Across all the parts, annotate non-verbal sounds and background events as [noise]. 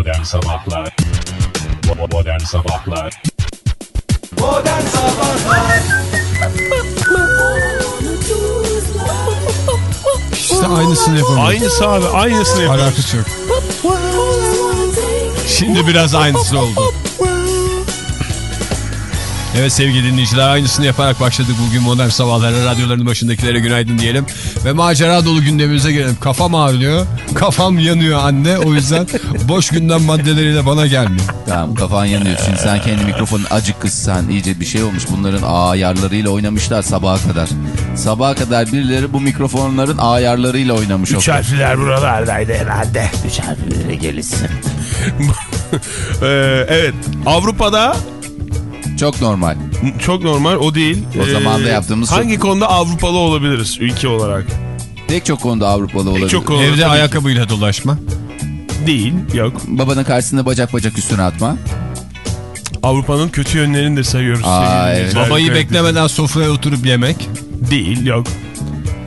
Modern Sabahlar Modern Sabahlar Modern Sabahlar İşte aynısını yapalım. Aynısı abi aynısını yapıyoruz. Alakası yok. Şimdi biraz aynısı oldu. Evet sevgili dinleyiciler aynısını yaparak başladık bugün modern sabahlara radyoların başındakilere günaydın diyelim. Ve macera dolu gündemimize gelelim. Kafam ağrıyor, kafam yanıyor anne o yüzden boş gündem maddeleriyle bana gelmiyor. Tamam kafan yanıyor. Şimdi sen kendi mikrofonun acık kıssan iyice bir şey olmuş. Bunların ayarlarıyla oynamışlar sabaha kadar. Sabaha kadar birileri bu mikrofonların ayarlarıyla oynamış. Üç harfler buralardaydı herhalde. Üç harflere gelirsin. [laughs] Ee, evet Avrupa'da Çok normal. çok normal o değil. Ee, O zaman da yaptığımız Hangi çok- konuda Avrupalı olabiliriz ülke olarak? Pek çok konuda Avrupalı olabilir. çok konuda Evde ayakkabıyla dolaşma. Değil yok. Babanın karşısında bacak bacak üstüne atma. Avrupa'nın kötü yönlerini de sayıyoruz. Aa, sevgili evet. Babayı Evet. beklemeden sofraya oturup yemek. Değil yok.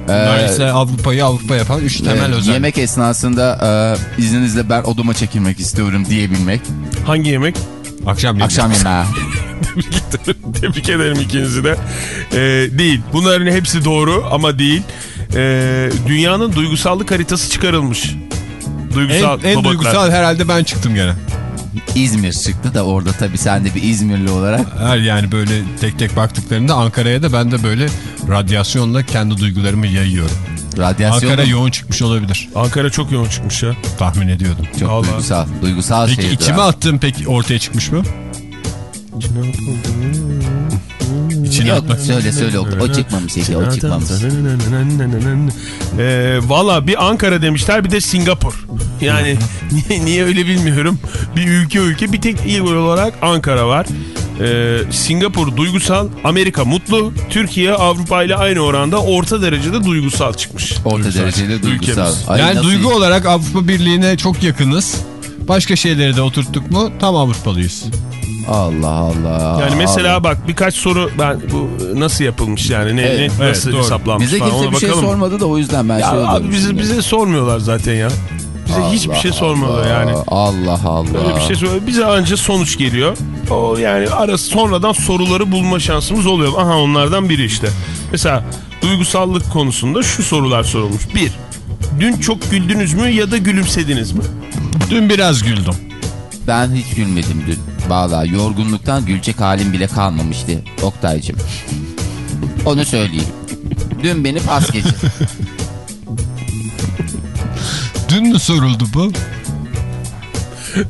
Bunlar Ee, Avrupa'yı Avrupa yapan üç temel evet, özellik. yemek esnasında e, izninizle ben odama çekilmek istiyorum diyebilmek. Hangi yemek? Akşam yemeği. Akşam yemeği. [laughs] Tebrik ederim ikinizi de. Ee, değil. Bunların hepsi doğru ama değil. Ee, dünyanın duygusallık haritası çıkarılmış. Duygusal En, en robotlar. duygusal herhalde ben çıktım gene. İzmir çıktı da orada tabii sen de bir İzmirli olarak Her yani böyle tek tek baktıklarında Ankara'ya da ben de böyle radyasyonla kendi duygularımı yayıyorum. radyasyon Ankara yoğun çıkmış olabilir. Ankara çok yoğun çıkmış ya. Tahmin ediyordum. çok Vallahi. duygusal. Duygusal Peki içime abi. attığım peki ortaya çıkmış mı? İçine Yok atmak. söyle söyle o, o çıkmamış Ege o çıkmamış. Ee, Valla bir Ankara demişler bir de Singapur. Yani niye, niye öyle bilmiyorum. Bir ülke ülke bir tek il olarak Ankara var. Ee, Singapur duygusal, Amerika mutlu, Türkiye Avrupa ile aynı oranda orta derecede duygusal çıkmış. Orta dereceli duygusal. Ülkemiz. Ay, Yani duygu olarak Avrupa Birliği'ne çok yakınız. Başka şeyleri de oturttuk mu tam Avrupalıyız. Allah Allah. Yani mesela bak birkaç soru ben bu nasıl yapılmış yani ne, Evet, ne- evet, nasıl doğru. hesaplanmış Bize falan kimse ona bir şey bakalım. sormadı da o yüzden ben Ya şey abi bize, bize sormuyorlar zaten ya. Bize hiçbir şey sormuyorlar yani. Allah Allah. Öyle bir şey söyle. Bize anca sonuç geliyor. O yani ara sonradan soruları bulma şansımız oluyor. Aha onlardan biri işte. Mesela duygusallık konusunda şu sorular sorulmuş. Bir, dün çok güldünüz mü ya da gülümsediniz mi? Dün biraz güldüm. Ben hiç gülmedim dün. Valla yorgunluktan gülecek halim bile kalmamıştı Oktay'cım. Onu söyleyeyim. Dün beni pas geçti. Dün mü soruldu bu?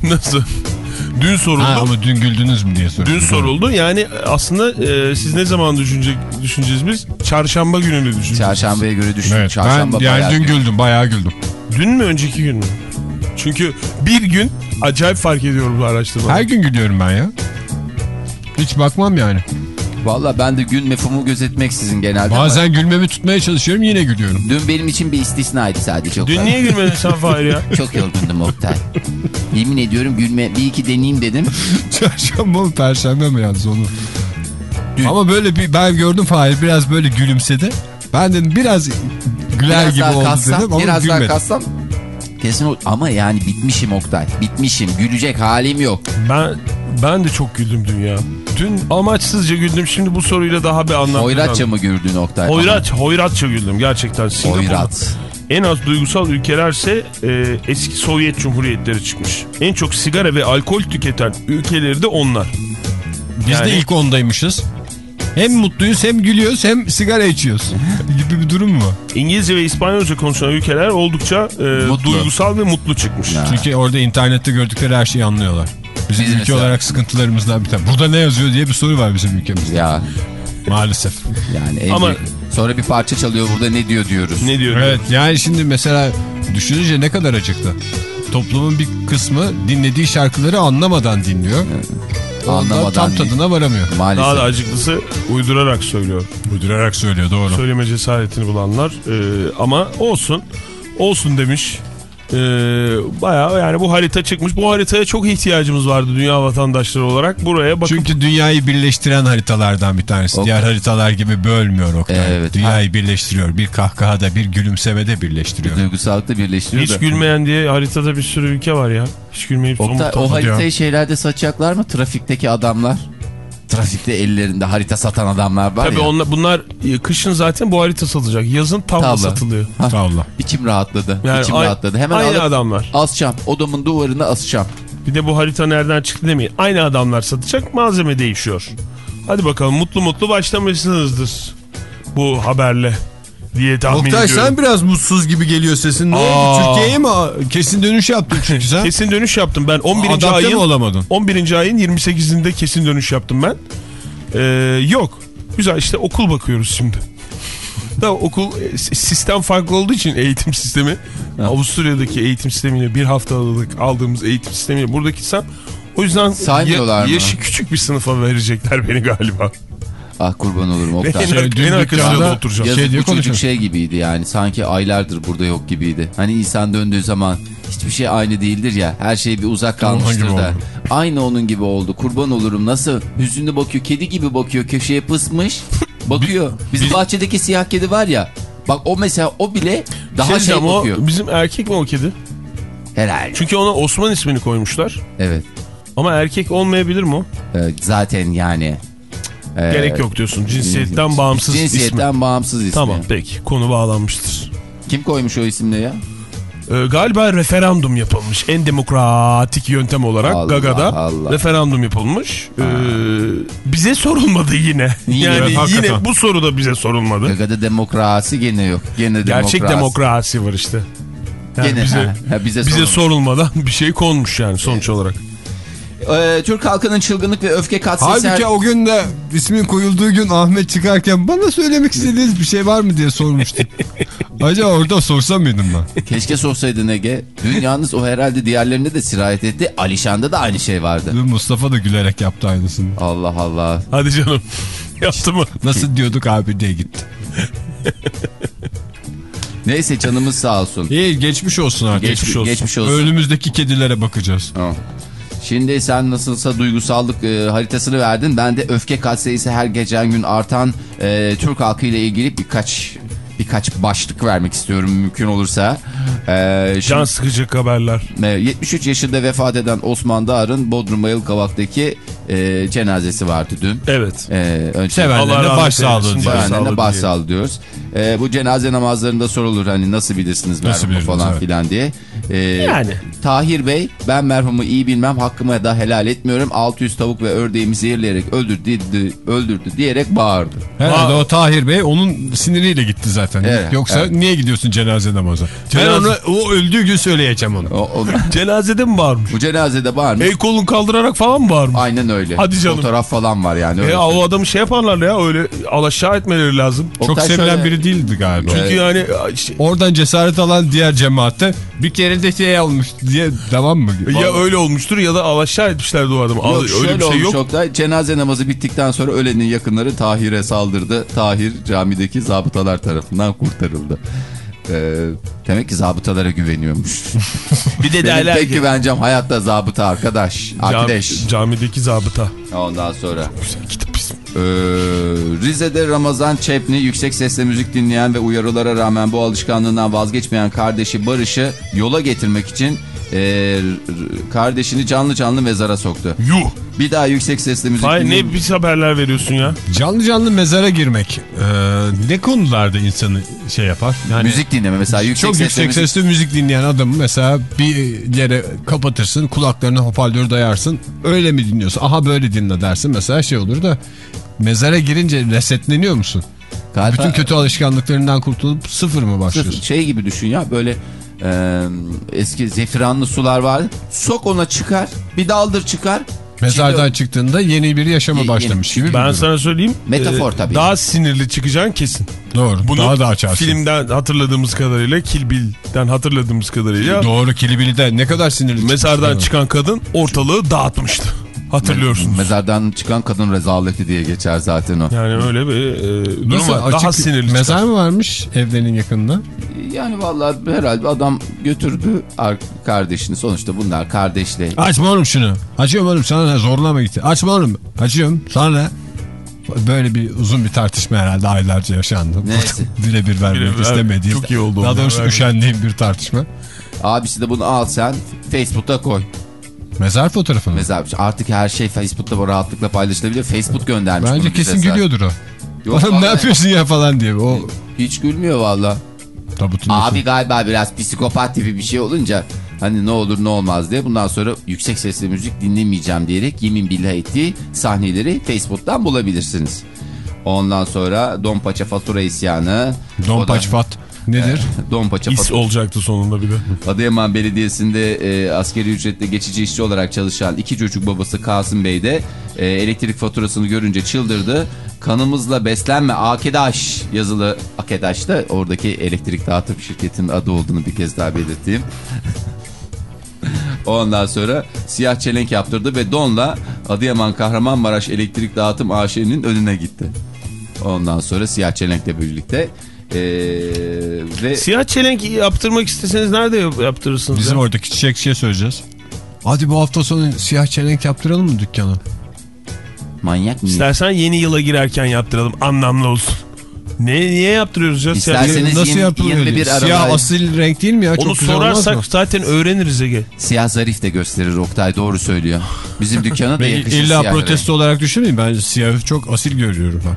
Nasıl? Dün soruldu. Ha, ama dün güldünüz mü diye soruldu. Dün soruldu. Yani aslında e, siz ne zaman düşünecek, düşüneceğiz biz? Çarşamba gününü düşüneceğiz. Çarşambaya göre düşün. Evet, Çarşamba ben yani dün gün. güldüm bayağı güldüm. Dün mü önceki gün mü? Çünkü bir gün acayip fark ediyorum bu araştırma. Her gün gülüyorum ben ya. Hiç bakmam yani. Valla ben de gün mefhumu gözetmeksizin genelde. ama Bazen gülmemi tutmaya çalışıyorum yine gülüyorum. Dün benim için bir istisnaydı sadece. o Dün kadar. niye gülmedin sen Fahir ya? [laughs] Çok yorgundum Oktay. Yemin ediyorum gülme bir iki deneyeyim dedim. [laughs] Çarşamba mı perşembe mi yalnız onu. Dün. Ama böyle bir ben gördüm Fahir biraz böyle gülümsedi. Ben dedim biraz güler Biraz gibi daha oldu kassam, dedim ama biraz daha gülmedim. kassam. Kesin o- ama yani bitmişim Oktay. Bitmişim. Gülecek halim yok. Ben ben de çok güldüm dün ya. Dün amaçsızca güldüm. Şimdi bu soruyla daha bir anlam Hoyratça mı güldün Oktay? Hoyrat, hoyratça güldüm gerçekten. Singapur'da Hoyrat. En az duygusal ülkelerse e, eski Sovyet Cumhuriyetleri çıkmış. En çok sigara ve alkol tüketen ülkeleri de onlar. Biz Yani- de ilk ondaymışız. Hem mutluyuz hem gülüyoruz hem sigara içiyoruz [laughs] gibi bir durum mu? İngilizce ve İspanyolca konuşan ülkeler oldukça e, Mutlu. duygusal ve mutlu çıkmış. Ya. Çünkü orada internette gördükleri her şeyi anlıyorlar. Bizim Bizim ülke mesela- olarak sıkıntılarımızdan bir tane. Burada ne yazıyor diye bir soru var bizim ülkemizde. Ya Maalesef. yani en Ama- sonra bir parça çalıyor burada ne diyor diyoruz. Ne diyor? Evet yani şimdi mesela düşününce ne kadar acıklı. Toplumun bir kısmı dinlediği şarkıları anlamadan dinliyor. Ondan Anlamadan tam değil. tadına varamıyor. Maalesef. Daha da acıklısı uydurarak söylüyor. Uydurarak söylüyor doğru. Söyleme cesaretini bulanlar. E, ama olsun. Olsun demiş. Ee, bayağı yani bu harita çıkmış. Bu haritaya çok ihtiyacımız vardı dünya vatandaşları olarak. Buraya bakıp Çünkü dünyayı birleştiren haritalardan bir tanesi. Ok. Diğer haritalar gibi bölmüyor Oktay. Evet. Dünyayı birleştiriyor. Bir kahkahada bir gülümsemede birleştiriyor. Duygusallıkta birleştiriyor hiç da. gülmeyen diye haritada bir sürü ülke var ya. Hiç gülmeyip Oktay, o diyor. haritayı şeylerde satacaklar mı? Trafikteki adamlar. Trafikte ellerinde harita satan adamlar var Tabii ya. onlar, bunlar e, kışın zaten bu harita satılacak. Yazın tavla, Tavla. satılıyor. Allah. İçim rahatladı. Yani İçim ay- rahatladı. Hemen aynı alıp adamlar. asacağım. Odamın duvarına asacağım. Bir de bu harita nereden çıktı demeyin. Aynı adamlar satacak malzeme değişiyor. Hadi bakalım mutlu mutlu başlamışsınızdır bu haberle diye tahmin Oktay ediyorum. sen biraz mutsuz gibi geliyor sesin. Ne Aa. oldu? Türkiye'ye mi kesin dönüş yaptın çünkü sen? Kesin dönüş yaptım ben 11. Adapte ayın olamadın? 11. ayın 28'inde kesin dönüş yaptım ben. Ee, yok. Güzel işte okul bakıyoruz şimdi. [laughs] Da okul e, sistem farklı olduğu için eğitim sistemi Avusturya'daki eğitim sistemiyle bir haftalık aldığımız eğitim sistemiyle buradaki sistem o yüzden mı? yaşı küçük bir sınıfa verecekler beni galiba. Ah kurban olurum Oktay. Şey, dün dükkanda- oturacağım. Şey diye bu çocuk şey gibiydi yani sanki aylardır burada yok gibiydi. Hani insan döndüğü zaman hiçbir şey aynı değildir ya. Her şey bir uzak kalmıştır da. oldu. Aynı onun gibi oldu. Kurban olurum nasıl hüzünlü bakıyor. Kedi gibi bakıyor köşeye pısmış. Bakıyor. Bizim bahçedeki siyah kedi var ya. Bak o mesela o bile daha Şey şey, diyeceğim, o bakıyor. bizim erkek mi o kedi? Herhalde. Çünkü ona Osman ismini koymuşlar. Evet. Ama erkek olmayabilir mi o? Ee, zaten yani. E, Gerek yok diyorsun. Cinsiyetten bağımsız Cinsiyetten ismi. bağımsız ismi. Tamam peki konu bağlanmıştır. Kim koymuş o isimle ya? Ee, galiba referandum yapılmış. En demokratik yöntem olarak Allah Gaga'da Allah. referandum yapılmış. Ee, bize sorulmadı yine. [laughs] Yani evet, yine bu soru da bize sorulmadı. Gaga'da demokrasi gene yok. Gene Gerçek demokrasi. demokrasi var işte. Yani Gene, bize, ha, ha, bize, bize sorulmadan bir şey konmuş yani sonuç olarak. Ee, Türk halkının çılgınlık ve öfke katsayısı... Halbuki o gün de ismin koyulduğu gün Ahmet çıkarken bana söylemek istediğiniz bir şey var mı diye sormuştum. [laughs] Acaba orada sorsam mıydım ben? Keşke sorsaydın Ege. Dün yalnız o herhalde diğerlerine de sirayet etti. Alişan'da da aynı şey vardı. Dün Mustafa da gülerek yaptı aynısını. Allah Allah. Hadi canım. [laughs] Yaptı mı? Nasıl diyorduk abi diye gitti. [laughs] Neyse canımız sağ olsun. İyi geçmiş olsun artık. Geçmiş olsun. Geçmiş olsun. Önümüzdeki kedilere bakacağız. Tamam. Şimdi sen nasılsa duygusallık e, haritasını verdin. Ben de öfke katsayısı her geçen gün artan e, Türk halkı ile ilgili birkaç birkaç başlık vermek istiyorum mümkün olursa. E, şimdi- Can sıkıcı haberler. E, 73 yaşında vefat eden Osman Dağar'ın Bodrum Bayılkavak'taki e, cenazesi vardı dün. Evet. E, önce Sevenlerine Allah rahmet başsağlığı eylesin. diliyorum. Sevenlerine Başsağlığı diyoruz. E, bu cenaze namazlarında sorulur hani nasıl bilirsiniz merhumu falan evet. filan diye. E, Yani. Tahir Bey ben merhumu iyi bilmem hakkımı da helal etmiyorum. 600 tavuk ve ördeğimi zehirleyerek öldürdü, öldürdü diyerek bağırdı. Herhalde Aa. o Tahir Bey onun siniriyle gitti zaten. Evet, Yoksa evet. niye gidiyorsun cenaze namaza? Ben Cenaze- onu o öldüğü gün söyleyeceğim onu. O, o- [laughs] Cenazede mi bağırmış? bu cenazede bağırmış. El kolunu kaldırarak falan mı bağırmış? Aynen öyle. Hadi canım. Fotoğraf falan var yani. E, öyle o adamı şey yaparlar ya öyle alaşağı etmeleri lazım. Çok Oktay sevilen şöyle- biri değildi galiba. Çünkü yani işte, Oradan cesaret alan diğer cemaatte bir kere de şey olmuş diye devam mı? ya öyle olmuştur ya da alaşağı etmişlerdi o adamı. Yok öyle bir şey yok. Oktay. Cenaze namazı bittikten sonra ölenin yakınları Tahir'e saldırdı. Tahir camideki zabıtalar tarafından kurtarıldı. Ee, demek ki zabıtalara güveniyormuş. [laughs] Bir de Benim derler tek ki güvencem hayatta zabıta arkadaş. cam- Arkadaş. camideki zabıta. Ondan sonra. Güzel kitap ismi. Ee, Rize'de Ramazan Çepni yüksek sesle müzik dinleyen ve uyarılara rağmen bu alışkanlığından vazgeçmeyen kardeşi Barış'ı yola getirmek için e, kardeşini canlı canlı mezara soktu. Yuh. Bir daha yüksek sesle müzik Hayır ne biz haberler veriyorsun ya? Canlı canlı mezara girmek e, ne konularda insanı şey yapar? Yani Müzik dinleme mesela yüksek çok sesle yüksek müzik... sesle müzik dinleyen adamı mesela bir yere kapatırsın kulaklarına hoparlör dayarsın öyle mi dinliyorsun? Aha böyle dinle dersin mesela şey olur da mezara girince resetleniyor musun? Galiba- Bütün kötü alışkanlıklarından kurtulup sıfır mı başlıyorsun? Sıfır. Şey gibi düşün ya böyle e, eski zefiranlı sular var. Sok ona çıkar bir daldır çıkar. Mezardan Şimdi- çıktığında yeni bir yaşama Yeni- başlamış gibi Ben durum. sana söyleyeyim. Metafor e, tabii. Daha sinirli çıkacaksın kesin. Doğru. Bunu daha da açarsın. filmden hatırladığımız kadarıyla Kill Bill'den hatırladığımız kadarıyla Doğru Kilibili de ne kadar sinirli. mezardan çıkan kadın ortalığı dağıtmıştı. Hatırlıyorsunuz. Mezardan çıkan kadın rezaleti diye geçer zaten o. Yani öyle bir e, durum Nasıl var. Daha sinirli Mezar çıkar. mı varmış evlerinin yakınında? Yani vallahi herhalde adam götürdü ar- kardeşini. Sonuçta bunlar kardeşle. Açma oğlum şunu. Açıyorum oğlum sana ne zorlama gitti. Açma oğlum. Açıyorum sana ne? Böyle bir uzun bir tartışma herhalde aylarca yaşandı. Neyse. [laughs] Birebir vermek Birebir, istemediğim. çok iyi oldu Daha doğrusu üşendiğim bir tartışma. Abisi de bunu al sen Facebook'ta koy. Mezar fotoğrafını. Mesela artık her şey Facebook'ta rahatlıkla paylaşılabiliyor. Facebook göndermiş Bence bize kesin sen. gülüyordur o. Yok, Oğlum ne yapıyorsun ya falan diye. O Hiç gülmüyor valla. Abi galiba biraz psikopat tipi bir şey olunca hani ne olur ne olmaz diye bundan sonra yüksek sesli müzik dinlemeyeceğim diyerek yemin billah ettiği sahneleri Facebook'tan bulabilirsiniz. Ondan sonra Don Paça fatura isyanı. Don O da- Paçfat nedir? Don Paça İs olacaktı sonunda bir de. Adıyaman Belediyesi'nde e, askeri ücretle geçici işçi olarak çalışan iki çocuk babası Kasım Bey de e, elektrik faturasını görünce çıldırdı. Kanımızla beslenme Akedaş yazılı Akedaş da oradaki elektrik dağıtım şirketinin adı olduğunu bir kez daha belirteyim. [laughs] Ondan sonra siyah çelenk yaptırdı ve donla Adıyaman Kahramanmaraş Elektrik Dağıtım AŞ'nin önüne gitti. Ondan sonra siyah çelenkle birlikte e, ve Siyah çelenk yaptırmak isteseniz nerede yap- yaptırırsınız? Bizim ya? oradaki çiçekçiye söyleyeceğiz. Hadi bu hafta sonu siyah çelenk yaptıralım mı dükkana? manyak mı? İstersen yeni yıla girerken yaptıralım anlamlı olsun. Ne niye yaptırıyoruz ya? İsterseniz-? Nasıl yapılıyor? 21 diye. Aralık- Siyah asil renk değil mi ya? Çok Onu mı? sorarsak zaten öğreniriz Ege. Siyah zarif de gösterir Oktay doğru söylüyor. Bizim dükkana da Ben yakışır illa protesto olarak düşünmeyin. Ben siyahı çok asil görüyorum ben.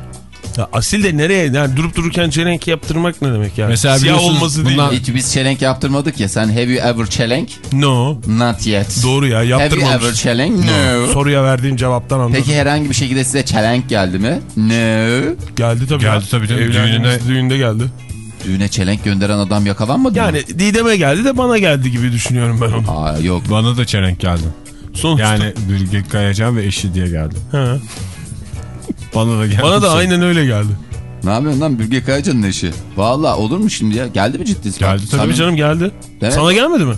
Ya asil de nereye? Yani durup dururken çelenk yaptırmak ne demek yani? Mesela Siyah olması bundan- değil. Hiç biz çelenk yaptırmadık ya. Sen have you ever çelenk? No. Not yet. Doğru ya Have you ever yaptırmamış. çelenk? No. Soruya verdiğin cevaptan anladım. Peki herhangi bir şekilde size çelenk geldi mi? No. Geldi tabii. Geldi ya. tabii canım. Evlendiğimiz Düğününe- düğünde geldi. Düğüne çelenk gönderen adam yakalanmadı mı? Yani Didem'e geldi de bana geldi gibi düşünüyorum ben onu. Aa, yok. Bana da çelenk geldi. Sonuçta. Yani Bilge Kayacan ve eşi diye geldi. Ha. Bana da geldi. Bana da aynen öyle geldi. Ne yapıyorsun lan Bürge Kayacan'ın eşi? Valla olur mu şimdi ya? Geldi mi ciddi? Geldi tabii Tabii canım geldi. Evet. Sana gelmedi mi?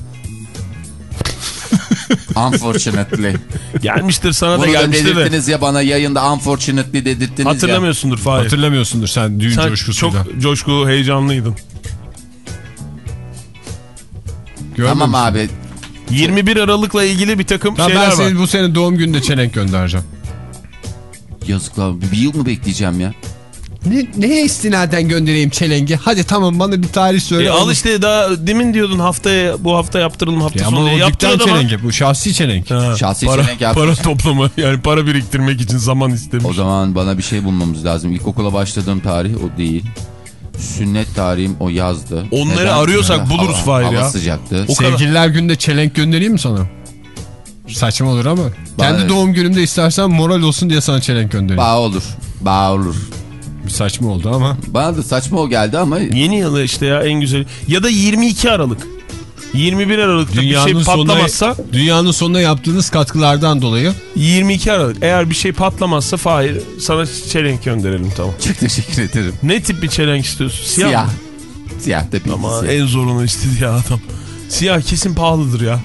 [laughs] Unfortunately. Gelmiştir sana da Bunu da gelmiştir de. dedirttiniz ya bana yayında unfortunately dedirttiniz ya. Hatırlamıyorsundur Fahir. Hatırlamıyorsundur sen düğün Sen coşkusuyla. çok coşkulu heyecanlıydın. Görmemiş Tamam abi. 21 Aralık'la ilgili bir takım Tamam, şeyler ben var. senin bu sene doğum gününde çelenk göndereceğim. Yazıklar. Bir yıl mı bekleyeceğim ya? Ne, neye istinaden göndereyim çelengi? Hadi tamam bana bir tarih söyle. E, al işte daha demin diyordun haftaya bu hafta yaptıralım hafta Ya ama sonu diye. o Yaptır dükkan adama. çelengi bu şahsi çelenk. Ha, Şahsi para, çelenk yaptır. para toplama yani para biriktirmek için zaman istemiş. O zaman bana bir şey bulmamız lazım. İlkokula başladığım tarih o değil. Sünnet tarihim o yazdı. Onları arıyorsak buluruz hava, Fahir hava ya. sıcaktı. O kadar. Sevgililer günde çelenk göndereyim mi sana? Saçma olur ama. Kendi evet. doğum günümde istersen moral olsun diye sana çelenk göndereyim. Bağ olur. Bağ olur. Bir saçma oldu ama. Bana da saçma o geldi ama Yeni yılı işte ya en güzeli. Ya da 22 Aralık. 21 Aralık'ta bir Dünyanın şey sonuna, patlamazsa dünyanın sonuna yaptığınız katkılardan dolayı 22 Aralık. Eğer bir şey patlamazsa Fahir sana çelenk gönderelim tamam. çok teşekkür ederim. Ne tip bir çelenk istiyorsun? Siyah. Siyah. mı? Siyah da bir Ama siyah. en zorunu istedi ya adam. Siyah kesin pahalıdır ya.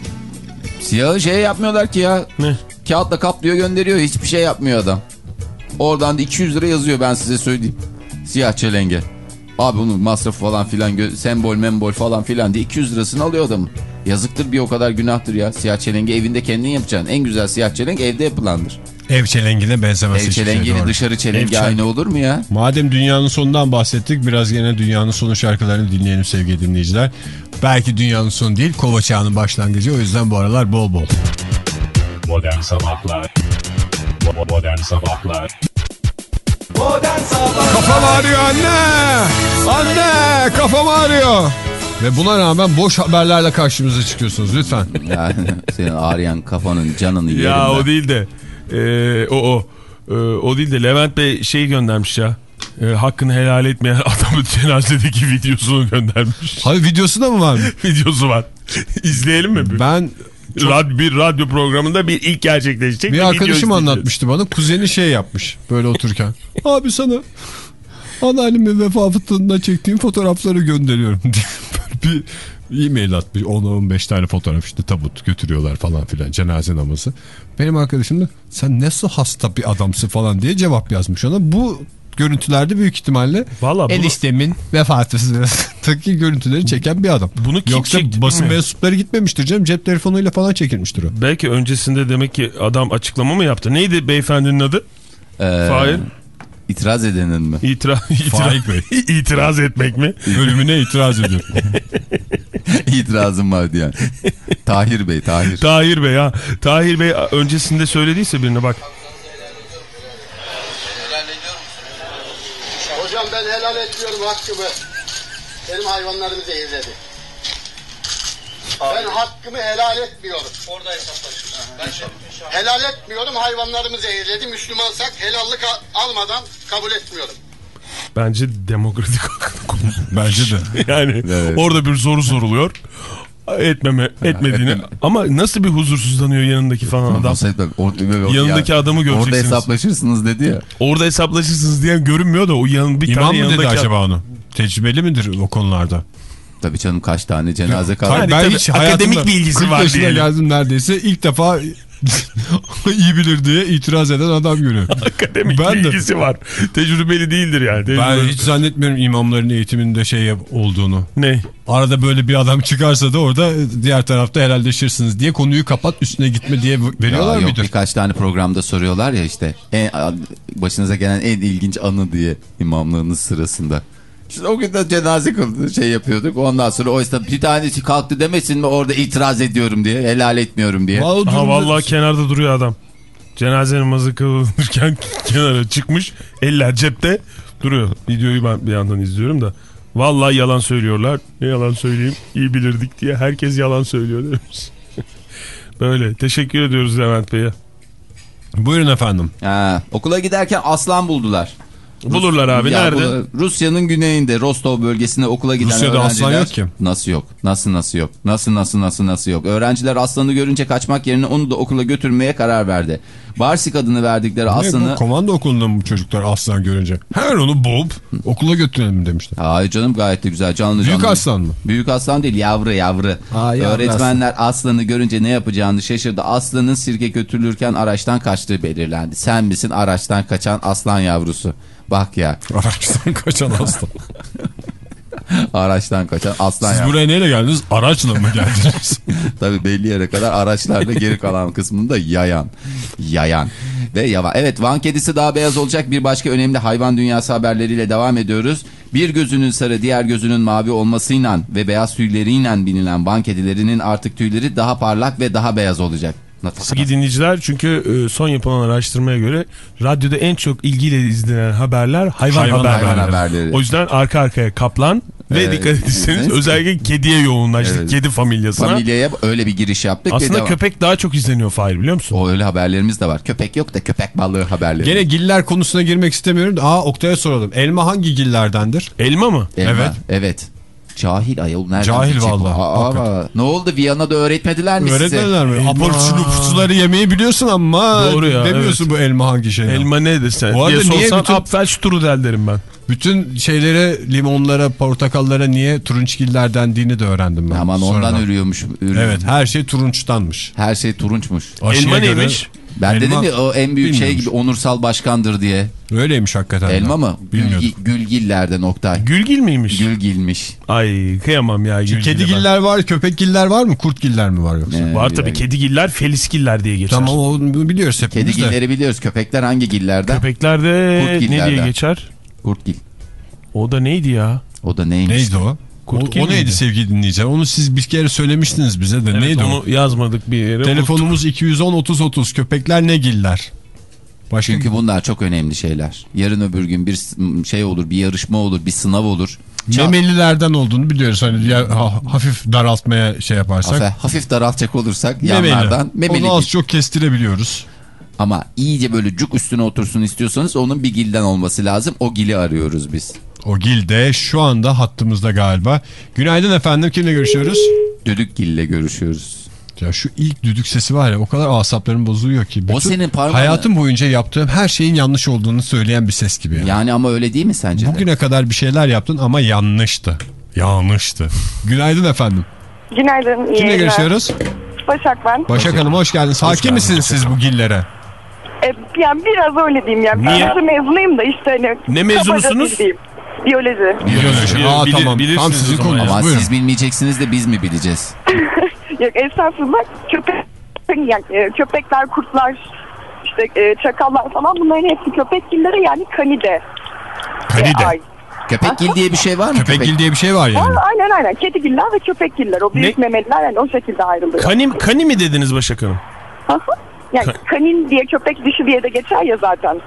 Siyahı şey yapmıyorlar ki ya. Ne? Kağıtla kaplıyor gönderiyor. Hiçbir şey yapmıyor adam. Oradan da 200 lira yazıyor ben size söyleyeyim. Siyah çelenge. Abi bunun masrafı falan filan sembol membol falan filan diye 200 lirasını alıyor adamın. Yazıktır bir o kadar günahtır ya. Siyah çelenge evinde kendin yapacaksın. En güzel siyah çelenk evde yapılandır. ev çelengine benzemez Ev şey, çelengiyle doğru. dışarı Ev çelengi çelen- aynı olur mu ya? Madem dünyanın sonundan bahsettik biraz gene dünyanın sonu şarkılarını dinleyelim sevgili dinleyiciler. Belki dünyanın sonu değil kova çağının başlangıcı o yüzden bu aralar bol bol. Modern Sabahlar Modern Sabahlar Modern Sabahlar Kafam ağrıyor anne! Anne! Kafam ağrıyor! Ve buna rağmen boş haberlerle karşımıza çıkıyorsunuz lütfen. [laughs] Yani senin ağrıyan kafanın canını yerim Ya ben. o değil de e, o o E, o değil de Levent Bey şey göndermiş ya. E, hakkını helal etmeyen [laughs] adamın cenazedeki videosunu göndermiş. Hadi videosu da mı var mı? [laughs] Videosu var. İzleyelim mi? Bir, Ben Rad- bir radyo programında bir ilk gerçekleşecek. bir video arkadaşım anlatmıştı bana. Kuzeni şey yapmış böyle otururken. [laughs] Abi sana anneannemin vefatında çektiğim fotoğrafları gönderiyorum diye. Bir E-mail atmış 10-15 tane fotoğraf işte tabut götürüyorlar falan filan cenaze namazı. Benim arkadaşım da sen nasıl hasta bir adamsın falan diye cevap yazmış ona. Bu görüntülerde büyük ihtimalle Valla bunu- eniştemin vefatı sırasındaki görüntüleri çeken bir adam. Bunu kim Yoksa çekti basın mensupları gitmemiştir canım. Cep telefonuyla falan çekilmiştir o. Belki öncesinde demek ki adam açıklama mı yaptı? Neydi beyefendinin adı? Ee, Fahir. İtiraz edenin mi? İtira Faik itiraz, [laughs] itiraz etmek mi? Ölümüne itiraz ediyor. [laughs] İtirazım var diyen. Tahir Bey, Tahir. Tahir Bey ha. Tahir Bey öncesinde söylediyse birine bak. Hocam ben helal etmiyorum hakkımı. Benim hayvanlarımı zehirledi. Ben hakkımı helal etmiyorum. Orada hesaplaşıyoruz. Helal etmiyorum hayvanlarımı zehirledi. Müslümansak helallik al- almadan kabul etmiyorum. Bence demokratik [laughs] Bence de. yani Evet. orada bir soru soruluyor. Etmeme, etmediğini. etmeme. Ama nasıl bir huzursuzlanıyor yanındaki falan adam. Nasıl etmem? Or- Yanındaki Ya, adamı Orada göreceksiniz. hesaplaşırsınız dedi ya. Orada hesaplaşırsınız diyen görünmüyor da o yan, bir İmam tane mı dedi yanındaki acaba onu? Tecrübeli midir o konularda? Tabii canım kaç tane cenaze kaldı. Yani ben tabii hiç akademik bilgisi 40 var diyelim. geldim neredeyse. ilk defa iyi bilir diye itiraz eden adam görüyorum. [laughs] akademik Ben de. bilgisi var. Tecrübeli değildir yani. Ben Tecrübeli- hiç zannetmiyorum imamların eğitiminde şey olduğunu. Ne? Arada böyle bir adam çıkarsa da orada diğer tarafta helalleşirsiniz diye konuyu kapat üstüne gitme diye veriyorlar Ya yok mıdır? birkaç tane programda soruyorlar ya işte en, başınıza gelen en ilginç anı diye imamlığınız sırasında. İşte o gün de cenaze kıldı şey yapıyorduk. Ondan sonra o işte bir tanesi kalktı demesin mi orada itiraz ediyorum diye helal etmiyorum diye. Vallahi durumda- vallahi kenarda duruyor adam. Cenaze namazı kılınırken [laughs] kenara çıkmış. Eller cepte duruyor. Videoyu ben bir yandan izliyorum da. Vallahi yalan söylüyorlar. Ne yalan söyleyeyim? İyi bilirdik diye. Herkes yalan söylüyor demiş. [laughs] Böyle. Teşekkür ediyoruz Levent Bey'e. Buyurun efendim. Ha, okula giderken aslan buldular. Bulurlar abi. Ya Nerede? bu Rusya'nın güneyinde Rostov bölgesinde okula giden Rusya'da öğrenciler... aslan yok ki. Nasıl yok? Nasıl nasıl yok? Nasıl nasıl nasıl nasıl yok? Öğrenciler aslanı görünce kaçmak yerine onu da okula götürmeye karar verdi. Barsik adını verdikleri Ne, aslanı... bu komando okulunda mı bu çocuklar aslan görünce? Hemen onu bulup okula götürelim demişler. Hayır canım gayet de güzel canlı canlı. Büyük aslan mı? Büyük aslan değil yavru yavru. Ha, yavru Öğretmenler aslanı görünce ne yapacağını şaşırdı. Aslanın sirke götürülürken araçtan kaçtığı belirlendi. Sen misin araçtan kaçan aslan yavrusu? Bak ya Araçtan kaçan aslan. araçtan kaçan aslan Siz yavrusu. buraya neyle geldiniz? Araçla mı geldiniz? [laughs] Tabii belli yere kadar araçlarla geri kalan kısmında yayan. Yayan. Ve yavan. Evet Van kedisi daha beyaz olacak bir başka önemli hayvan dünyası haberleriyle devam ediyoruz. Bir gözünün sarı diğer gözünün mavi olmasıyla ve beyaz tüyleriyle bilinen Van kedilerinin artık tüyleri daha parlak ve daha beyaz olacak. Sevgili dinleyiciler çünkü e, son yapılan araştırmaya göre radyoda en çok ilgiyle izlenen haberler hayvan, Hayvan haberleri. hayvan haberleri. O yüzden arka arkaya kaplan ve Evet. dikkat Evet. özellikle kediye yoğunlaştık. Evet. Kedi familyasına. Familyaya öyle bir giriş yaptık. Aslında köpek daha çok izleniyor Fahir biliyor musun? O öyle haberlerimiz de var. Köpek yok da köpek balığı haberleri. Gene giller konusuna girmek istemiyorum. Aa Oktay'a soralım. Elma hangi gillerdendir? Elma mı? Elma, Evet. Evet. Cahil ayol nereden Cahil hakikaten. ne oldu Viyana'da öğretmediler mi size? Öğretmenler mi? Elma. Suları yemeyi biliyorsun ama Doğru ya, demiyorsun bu elma hangi şey. Elma ne desen Bu diye arada niye bütün- Apfelstrudel derim ben. Bütün şeylere, limonlara, portakallara niye turunçgiller dendiğini de öğrendim ben. Aman ondan ölüyormuş. ölüyor. Evet her şey turunçtanmış. Her şey turunçmuş. Elma Aşıya göre neymiş? Ben Elma- dedim ya o en büyük şey gibi onursal başkandır diye. Öyleymiş hakikaten. de. Elma mı? Bilmiyordum. Gülgi, gülgillerden Oktay. Gülgil miymiş? Gülgilmiş. Ay kıyamam ya Gülgil'e ben. Kedigiller var, köpekgiller var mı? Kurtgiller mi var yoksa? Ee, Var tabii yani kedigiller felisgiller diye geçer. Tamam onu biliyoruz hepimiz de. Kedigilleri biliyoruz. Köpekler hangi gillerden? Köpeklerde ne diye geçer? Kurtgil. O da neydi ya? O da neymiş? Neydi o? O, Kurtgil o neydi miydi? sevgili dinleyiciler? Onu siz bir kere söylemiştiniz bize de. Evet, neydi onu o? yazmadık bir yere. Telefonumuz 210 30 30. Köpekler ne giller? Başka Çünkü bunlar çok önemli şeyler. Yarın öbür gün bir şey olur, bir yarışma olur, bir sınav olur. Memelilerden olduğunu biliyoruz. Hani ya, ha- hafif daraltmaya şey yaparsak. Hafif, hafif daraltacak olursak Memeli. yanlardan memeli Onu az çok kestirebiliyoruz. Ama iyice böyle cuk üstüne otursun istiyorsanız onun bir gilden olması lazım. O gili arıyoruz biz. O gil de şu anda hattımızda galiba. Günaydın efendim. Kimle görüşüyoruz? Düdük gille görüşüyoruz. Ya şu ilk düdük sesi var ya o kadar asaplarım bozuluyor ki. Bütün senin parmağını- Hayatım boyunca yaptığım her şeyin yanlış olduğunu söyleyen bir ses gibi. Yani. Yani ama öyle değil mi sence de? Bugüne kadar bir şeyler yaptın ama yanlıştı. Yanlıştı. Günaydın efendim. Günaydın. iyi Kimle yayınlar. görüşüyoruz? Başak ben. Başak Hanım hoş geldiniz. Hakim misiniz siz bu gillere? E, yani biraz öyle diyeyim yani. Niye? Biyoloji mezunuyum da işte hani. Ne mezunusunuz? kabaca Biyoloji. Biyoloji. Bilir- Aa bilir- tamam. Tam sizin konunuz. Ama Buyurun. siz bilmeyeceksiniz de biz mi bileceğiz? [laughs] Yok estağfurullah köpek yani, e, köpekler, kurtlar, işte e, çakallar falan bunların hepsi köpekgillere yani kanide. Kanide. Ay. Köpekgil diye bir şey var mı? Köpekgil diye bir şey var yani. Aa, aynen aynen. Kedigiller ve köpekgiller. O büyük Ne? memeliler yani o şekilde ayrılıyor. Kani, kani mi dediniz Başak Hanım? Yani Ka- kanin diye köpek dişi diye de geçer ya zaten.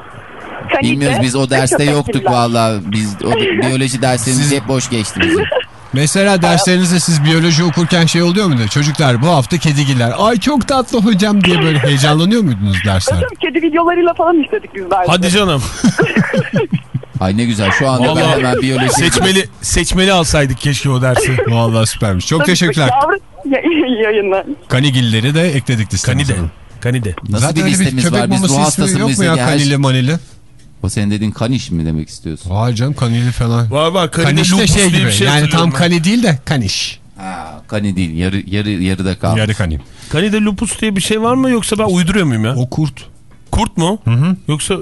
Bilmiyoruz biz o derste yoktuk valla. Biz o biyoloji derslerimiz hep boş geçti bizim. Mesela derslerinizde siz biyoloji okurken şey oluyor muydu? Çocuklar bu hafta kedigiller. Ay çok tatlı hocam diye böyle heyecanlanıyor muydunuz derslerde? Tabii kedi videolarıyla falan işledik biz derste. Hadi canım. [laughs] Ay ne güzel şu anda ben Vallahi hemen biyoloji... Seçmeli seçmeli alsaydık keşke o dersi. [laughs] Vallahi süpermiş. Çok Tabii, teşekkürler. Yavru ya- [laughs] yayınlar. Kanigilleri de ekledik listemize. Kanide. Kanide. Nasıl Zaten bir listemiz köpek var? Biz ruh hastası yok mu ya mıyız? Her... kanili manili? O senin dediğin kaniş mi demek istiyorsun? Var canım kanili falan. Var var kanide Kaniş de lupus şey gibi. şey yani tam ben. kani değil de kaniş. Ha, kani değil yarı, yarı, yarıda kaldı. Yarı kani. Kanide lupus diye bir şey var mı yoksa ben uyduruyor muyum ya? O kurt. Kurt mu? Yoksa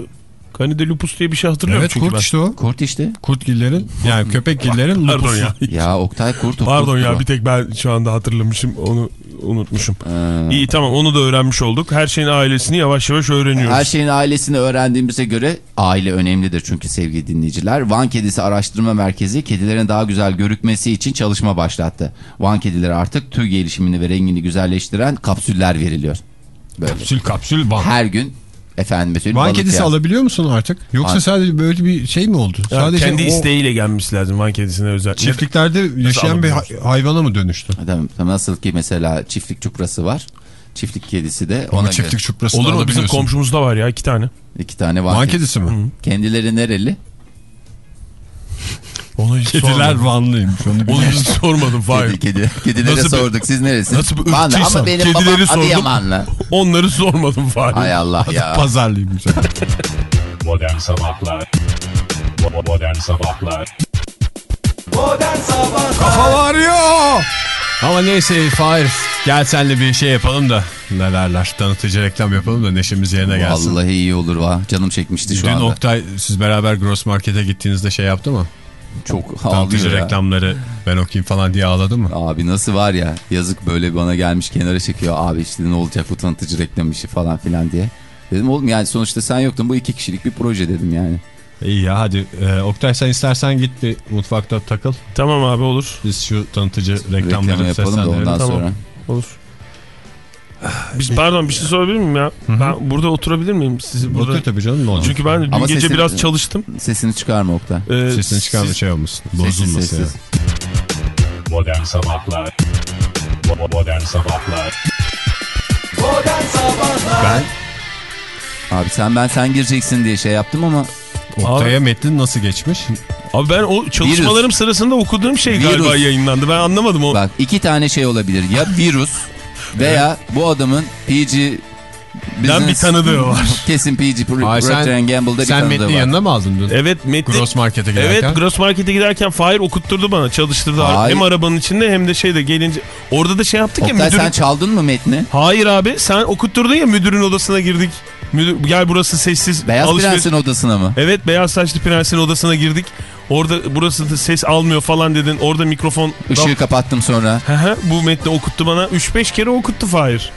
kanide lupus diye bir şey hatırlıyorum Evet çünkü kurt ben. işte o. Kurt işte. Kurtgillerin yani köpekgillerin [laughs] Pardon lupusu. ya. Ya Oktay kurt Pardon kurt ya bir tek ben şu anda hatırlamışım onu unutmuşum. Ee, İyi tamam onu da öğrenmiş olduk. Her şeyin ailesini yavaş yavaş öğreniyoruz. Her şeyin ailesini öğrendiğimize göre aile önemlidir çünkü sevgili dinleyiciler. Van Kedisi Araştırma Merkezi kedilerin daha güzel görükmesi için çalışma başlattı. Van kedileri artık tüy gelişimini ve rengini güzelleştiren kapsüller veriliyor. Böyle. Kapsül kapsül van. Her gün efendim söyleyeyim Van kedisi ya. alabiliyor musun artık? Yoksa Van- sadece böyle bir şey mi oldu? Ya sadece kendi o isteğiyle lazım Van kedisine özel. çiftliklerde yaşayan bir hayvana mı dönüştü? Adam, nasıl ki mesela çiftlik çuprası var. Çiftlik kedisi de Ama ona çiftlik göre. çuprasını Olur mu? Bizim komşumuzda var ya iki tane. iki tane Van, Van kedisi. mi? Kendileri nereli? Onu hiç Kediler sormadım. Vanlıymış onu hiç sormadım. Kedi, Hayır. kedi, kedilere Nasıl bir- sorduk siz neresi? nasıl bir Van, ırkçıysan, ama benim kedileri babam sordum. Adıyamanlı. Onları sormadım Fahri. Hay Allah ya. Pazarlıymış. Modern Sabahlar Modern Sabahlar Modern Sabahlar Kafa varıyor. Ama neyse Fahir gel senle bir şey yapalım da ne derler tanıtıcı reklam yapalım da neşemiz yerine gelsin. Vallahi iyi olur va. Canım çekmişti şu Dün anda. Oktay siz beraber Gross Market'e gittiğinizde şey yaptı mı? Çok ya. reklamları ben okuyayım falan diye ağladı mı? Abi nasıl var ya yazık böyle bana gelmiş kenara çekiyor. Abi işte ne olacak bu tanıtıcı reklam işi falan filan diye. Dedim oğlum yani sonuçta sen yoktun bu iki kişilik bir proje dedim yani. İyi ya hadi Ee, Oktay sen istersen git bir mutfakta takıl. Tamam abi olur. Biz şu tanıtıcı Reklamı reklamları yapalım da seslendirelim. ondan Tamam. sonra. Olur. Biz pardon bir şey sorabilir miyim ya? Ben burada oturabilir miyim? Sizi burada. Otur tabii canım ne olacak? Çünkü ben dün Ama gece sesini- biraz çalıştım. Sesini çıkarma Oktay. Ee, Sesini çıkarma siz- şey olmasın. Sessiz Bozulmasın sessiz. yani. Modern Sabahlar Modern Sabahlar Modern Sabahlar Ben Abi sen ben sen gireceksin diye şey yaptım ama Oktay'a metnin nasıl geçmiş? Abi ben o çalışmalarım sırasında okuduğum şey Virüs. galiba yayınlandı. Ben anlamadım o. bak iki tane şey olabilir. Ya virüs veya bu adamın PG Ben bir tanıdığı var. [laughs] Kesin PG Procter sen, Gamble'da bir sen tanıdığı metni var. yanına mı aldın dün? Evet metni. Gross Market'e giderken. Evet Gross Market'e giderken Fahir okutturdu bana çalıştırdı. Hayır. Hem arabanın içinde hem de şeyde gelince. Orada da şey yaptık ya Oktay müdürün. sen çaldın mı metni? Hayır abi sen okutturdun ya müdürün odasına girdik. Müdür, gel burası sessiz. Beyaz alışveriş- Prens'in odasına mı? Evet beyaz saçlı prensin odasına girdik. Orada burası da ses almıyor falan dedin. Orada mikrofon... Işığı kapattım sonra. Hı hı, Bu metni okuttu bana. 3-5 kere okuttu Fahir.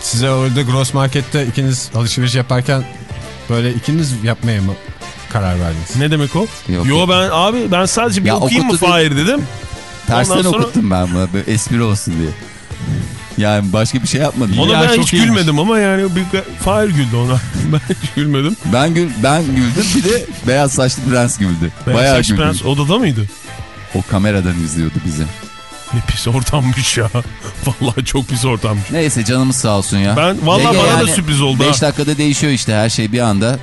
Size orada Gross Market'te ikiniz alışveriş yaparken böyle ikiniz yapmaya mı karar verdiniz? Ne demek o? Yok, Yo yok. ben abi ben sadece bir Ya okuyayım mı. Fahir dedim. Tersten Ondan sonra- okuttum ben bunu. Böyle espri olsun diye. Yani başka bir şey yapmadım. Ona Ya, ben çok hiç iyiymiş. gülmedim ama yani bir Fahir güldü ona. [laughs] ben hiç gülmedim. Ben gül ben güldüm bir de beyaz saçlı prens güldü. Beyaz Bayağı Saç güldüm. Prens odada mıydı? O kameradan izliyordu bizi. Ne pis ortammış ya. [laughs] Vallahi çok pis ortammış. Neyse canımız sağ olsun ya. Ben vallahi bana da sürpriz oldu. 5 ha. dakikada değişiyor işte her şey bir anda.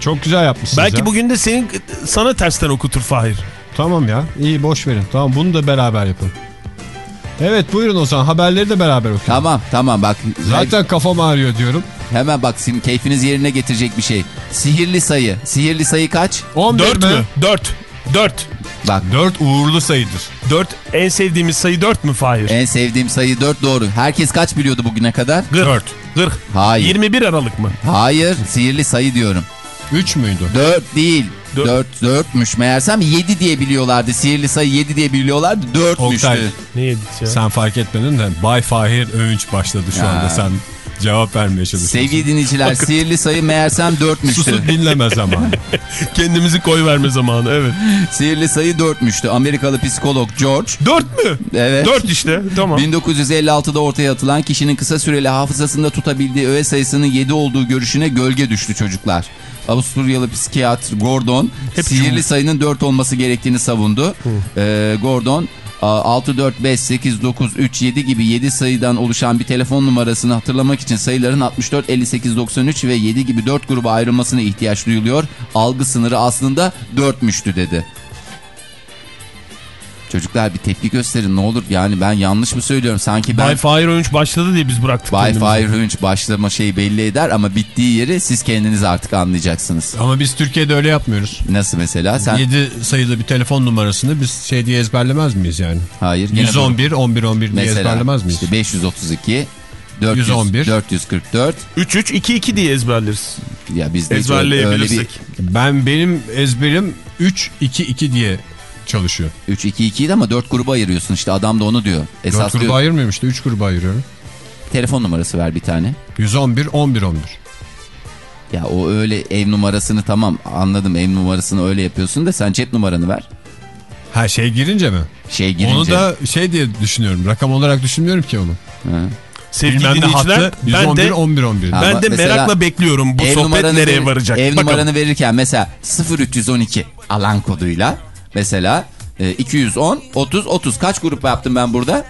Çok güzel yapmışsınız Belki ya. bugün de senin sana tersten okutur Fahir. Tamam ya iyi boş verin. Tamam bunu da beraber yapın. Evet buyurun o zaman haberleri de beraber okuyun. Tamam tamam bak. Zaten kafam ağrıyor diyorum. Hemen bak şimdi keyfiniz yerine getirecek bir şey. Sihirli sayı. Sihirli sayı kaç? 11 4 mi? mü? 4. 4. Bak 4 uğurlu sayıdır. 4 en sevdiğimiz sayı 4 mü Fahir? en sevdiğim sayı 4 doğru. Herkes kaç biliyordu bugüne kadar? 4. 40. Hayır. 21 Aralık mı? Hayır sihirli sayı diyorum. 3 müydü? 4 değil. Dört. 4 4'müş meğersem 7 diye biliyorlardı. Sihirli sayı 7 diye biliyorlardı. 4'müştü. Oktay Ne yedik ya? sen fark etmedin de Bay Fahir Öğünç başladı şu Ya. anda. Sen cevap vermeye çalışıyorsun. Sevgili dinleyiciler sihirli sayı meğersem 4'müştü. Susup dinlemez ama. [laughs] Kendimizi koy verme zamanı evet. Sihirli sayı 4'müştü. Amerikalı psikolog George 4 mü? Evet. 4 işte tamam. 1956'da ortaya atılan kişinin kısa süreli hafızasında tutabildiği öğe sayısının 7 olduğu görüşüne gölge düştü çocuklar. Avusturyalı psikiyatr Gordon Hep sihirli cumhur. sayının 4 olması gerektiğini savundu. Ee, Gordon a, 6, 4, 5, 8, 9, 3, 7 gibi 7 sayıdan oluşan bir telefon numarasını hatırlamak için sayıların 64, 58, 93 ve 7 gibi 4 gruba ayrılmasına ihtiyaç duyuluyor. Algı sınırı aslında 4'müştü dedi. Çocuklar bir tepki gösterin ne olur. Yani ben yanlış mı söylüyorum? Sanki ben... Bay Fahir Önç başladı diye biz bıraktık Bay. Fahir Hünç başlama şeyi belli eder ama bittiği yeri siz kendiniz artık anlayacaksınız. ama biz Türkiye'de öyle yapmıyoruz. Nasıl mesela? Sen 7 sayılı bir telefon numarasını biz şey diye ezberlemez miyiz yani? hayır. gene 111, 11, 11 diye Mesela ezberlemez miyiz? işte 532 400, 111. 444 3-3-2-2 diye ezberleriz. ya biz de öyle bir Ezberleyebilirsek. Ben benim ezberim 3, 2, 2 diye çalışıyor. 3 2 2 ama 4 gruba ayırıyorsun işte adam da onu diyor. 4 Esas gruba diyor, ayırmıyorum işte 3 gruba ayırıyorum. telefon numarası ver bir tane. 111, 11, 11. Ya o öyle ev numarasını tamam anladım ev numarasını öyle yapıyorsun da sen cep numaranı ver. Ha şey girince mi? Şey girince. Onu da şey diye düşünüyorum. Rakam olarak düşünmüyorum ki onu. Ha. Sevgili dinleyiciler hattı ben 111, de, 11, 11. Ha, ben de merakla bekliyorum bu ev sohbet nereye verir- varacak. Ev Bakalım. numaranı verirken mesela 0312 alan koduyla mesela e, 210 30 30 kaç grup yaptım ben burada?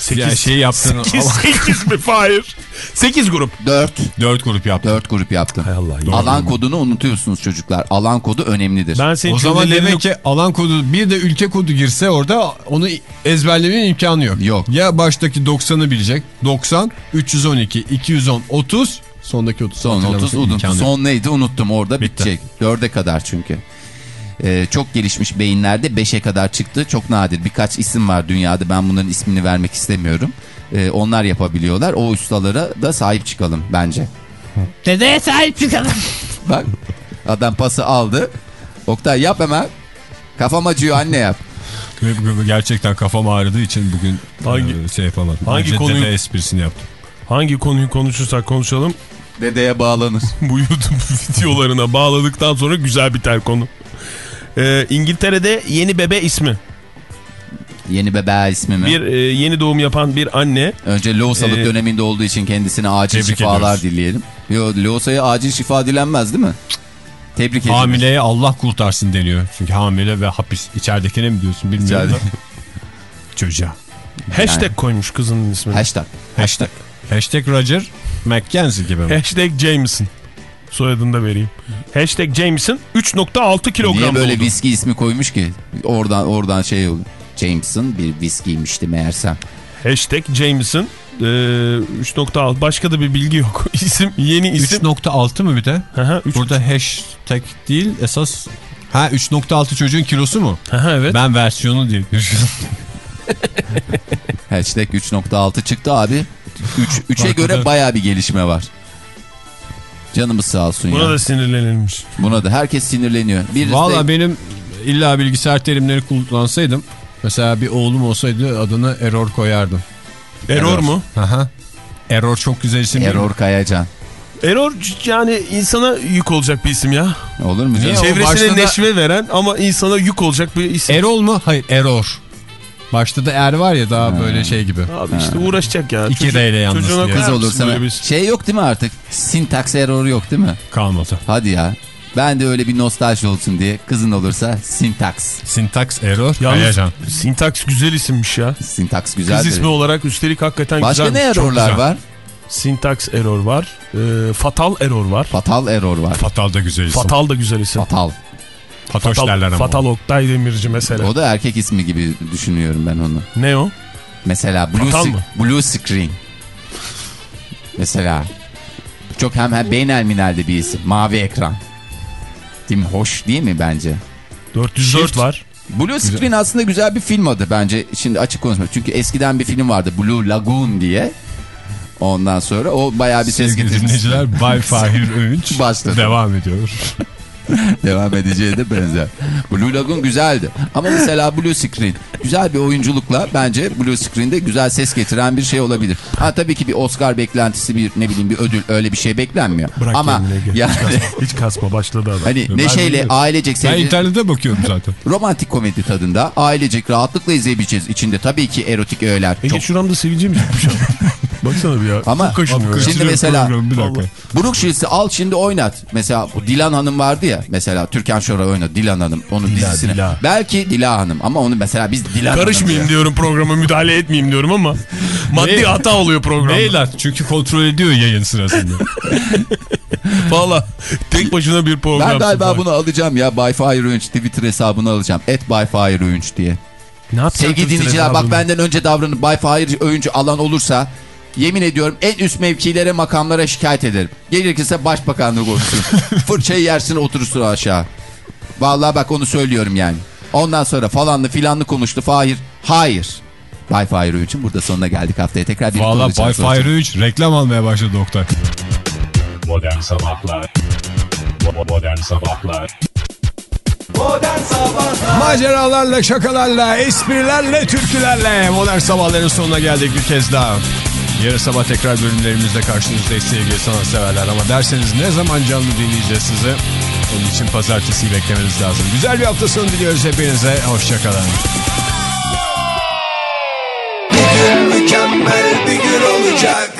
8, Ya şey yaptın 8, 8 mi Fahir? 8 grup. 4 4 grup yaptım. 4 grup yaptım. Hay Allah. ya. Alan kodunu unutuyorsunuz çocuklar. Alan kodu önemlidir. Ben senin O zaman demek ki alan kodu bir de ülke kodu girse orada onu ezberlemenin imkanı yok. Yok. Ya baştaki 90'ı bilecek. 90, 312, 210, 30. Sondaki 30 Son 30 hatırlamasının unuttum. Son neydi unuttum orada Bitti. bitecek. 4'e kadar çünkü. Ee, çok gelişmiş beyinlerde 5'e kadar çıktı. Çok nadir. Birkaç isim var dünyada. Ben bunların ismini vermek istemiyorum. Ee, onlar yapabiliyorlar. O ustalara da sahip çıkalım bence. Dedeye sahip çıkalım. [laughs] Bak adam pası aldı. Oktay yap hemen. Kafam acıyor anne yap. Gerçekten kafam ağrıdığı için bugün Hangi- e, şey yapamadım. hangi konuyu- dede esprisini yaptım. Hangi konuyu konuşursak konuşalım Dedeye bağlanır. bu YouTube [laughs] videolarına bağladıktan sonra güzel biter konu. Ee, İngiltere'de yeni bebe ismi. Yeni bebe ismi mi? Bir e, yeni doğum yapan bir anne. Önce lohusalık Ee, döneminde olduğu için kendisine acil şifalar ediyoruz. dileyelim. Yo lohusaya acil şifa dilenmez değil mi? Tebrik ediyoruz. Hamileye Allah kurtarsın deniyor. Çünkü hamile ve hapis. İçeridekine mi diyorsun bilmiyorum İçeride. da. [laughs] Çocuğa. Hashtag koymuş kızının ismini. Hashtag. Hashtag. Hashtag Roger McKenzie gibi mi? Hashtag Jameson. Soyadını da vereyim. Hashtag Jameson 3.6 kilogram Niye böyle doldu. viski ismi koymuş ki? Oradan oradan şey oldu. Jameson bir viskiymişti meğersem. Hashtag Jameson e, 3.6. Başka da bir bilgi yok. [laughs] İsim yeni isim. 3.6 mı bir de? Hı hı, üç- Burada hashtag değil esas... Ha 3.6 çocuğun kilosu mu? Hı, evet. Ben versiyonu diye. [laughs] Hashtag 3.6 çıktı abi. 3 3'e göre baya bir gelişme var. Canımız sağ olsun Buna ya. da sinirlenilmiş. Buna da herkes sinirleniyor. Birisi Valla de benim illa bilgisayar terimleri kullansaydım mesela bir oğlum olsaydı adını Error koyardım. Error, mu? Aha. Error çok güzel isim? Error Kayacan. Error yani insana yük olacak bir isim ya. Olur mu Niye Çevresine da- neşve veren ama insana yük olacak bir isim. Erol mu? Hayır Error. Başta da er var ya daha böyle şey gibi. Abi işte uğraşacak ya. İki R ile yalnız çocuğuna Kız olursa bir şey yok değil mi artık? Sintaks error yok değil mi? Kalmadı. Hadi ya. Ben de öyle bir nostalji olsun diye kızın olursa sintaks. Syntax error. Yalnız Kayacan. sintaks güzel isimmiş ya. Sintaks Kız güzeldir. ismi olarak üstelik hakikaten Başka güzel. ne errorlar güzel. var? Sintaks error var. Ee, fatal error var. Fatal error var. Fatal da güzel isim. Fatal da güzel isim. Fatal. Fatoş Fatal, derler ama. Fatal Oktay Demirci mesela. O da erkek ismi gibi düşünüyorum ben onu. Ne o? Mesela Blue, Fatal mı? blue Screen. Mesela. Çok hem, hem beynelminelde bir isim. Mavi ekran. Değil mi? Hoş değil mi bence? 404 Shift. var. Blue Screen aslında güzel bir film adı bence. Şimdi açık konuşma. Çünkü eskiden bir film vardı Blue Lagoon diye. Ondan sonra o bayağı bir ses Sevgili getirmiş. dinleyiciler Bay Fahir [laughs] Öğünç Başladı. devam ediyor. [laughs] [laughs] Devam edeceği de benzer. Blue Lagoon güzeldi. Ama mesela Blue Screen güzel bir oyunculukla bence Blue Screen'de güzel ses getiren bir şey olabilir. Ha tabii ki bir Oscar beklentisi bir ne bileyim bir ödül öyle bir şey beklenmiyor. Bırak Ama yani Hiç, kasma, hiç kasma başladı adam. hani Ben neşeyle ailecek Ben sevgili internete bakıyorum zaten. [laughs] romantik komedi tadında ailecek rahatlıkla izleyebileceğiz. İçinde tabii ki erotik öğeler. Ege Çok... şuramda çıkmış ama. [laughs] Baksana bir ya. Ama- Çok kaşınıyor. Şimdi mesela- Programı, bir dakika. Brooke Shields'i al şimdi oynat. Mesela bu Dilan Hanım vardı ya. Mesela Türkan Şoray oynadı Dilan Hanım. Onun Dila, dizisine. Dila. Belki Dila Hanım ama onu mesela biz Dilan Karışmayayım diyorum programa müdahale etmeyeyim diyorum ama [laughs] maddi hata oluyor programda. Beyler çünkü kontrol ediyor yayın sırasında. [laughs] Valla tek başına bir program. Ben galiba Fahir. bunu alacağım ya. By Fire Öğünç Twitter hesabını alacağım. Et By Fire Öğünç diye. Ne yapacaksın Sevgili dinleyiciler bak benden önce davranıp By Fire Öğüncü alan olursa yemin ediyorum en üst mevkilere makamlara şikayet ederim. Gerekirse başbakanlık olsun. [laughs] Fırçayı yersin oturursun aşağı. Vallahi bak onu söylüyorum yani. Ondan sonra falanlı filanlı konuştu Fahir. Hayır. Bay Fahir Öğünç'ün burada sonuna geldik haftaya tekrar birlikte Valla. Bay Fahir Öğünç reklam almaya başladı Oktay. Modern Sabahlar Bo- Modern Sabahlar Modern Sabahlar Maceralarla, şakalarla, esprilerle, türkülerle modern sabahların sonuna geldik bir kez daha. Yarın sabah tekrar bölümlerimizde karşınızdayız sevgili sanatseverler ama derseniz ne zaman canlı dinleyeceğiz sizi? Onun için pazartesiyi beklemeniz lazım. Güzel bir hafta sonu diliyoruz hepinize. Hoşçakalın. Mükemmel bir gün olacak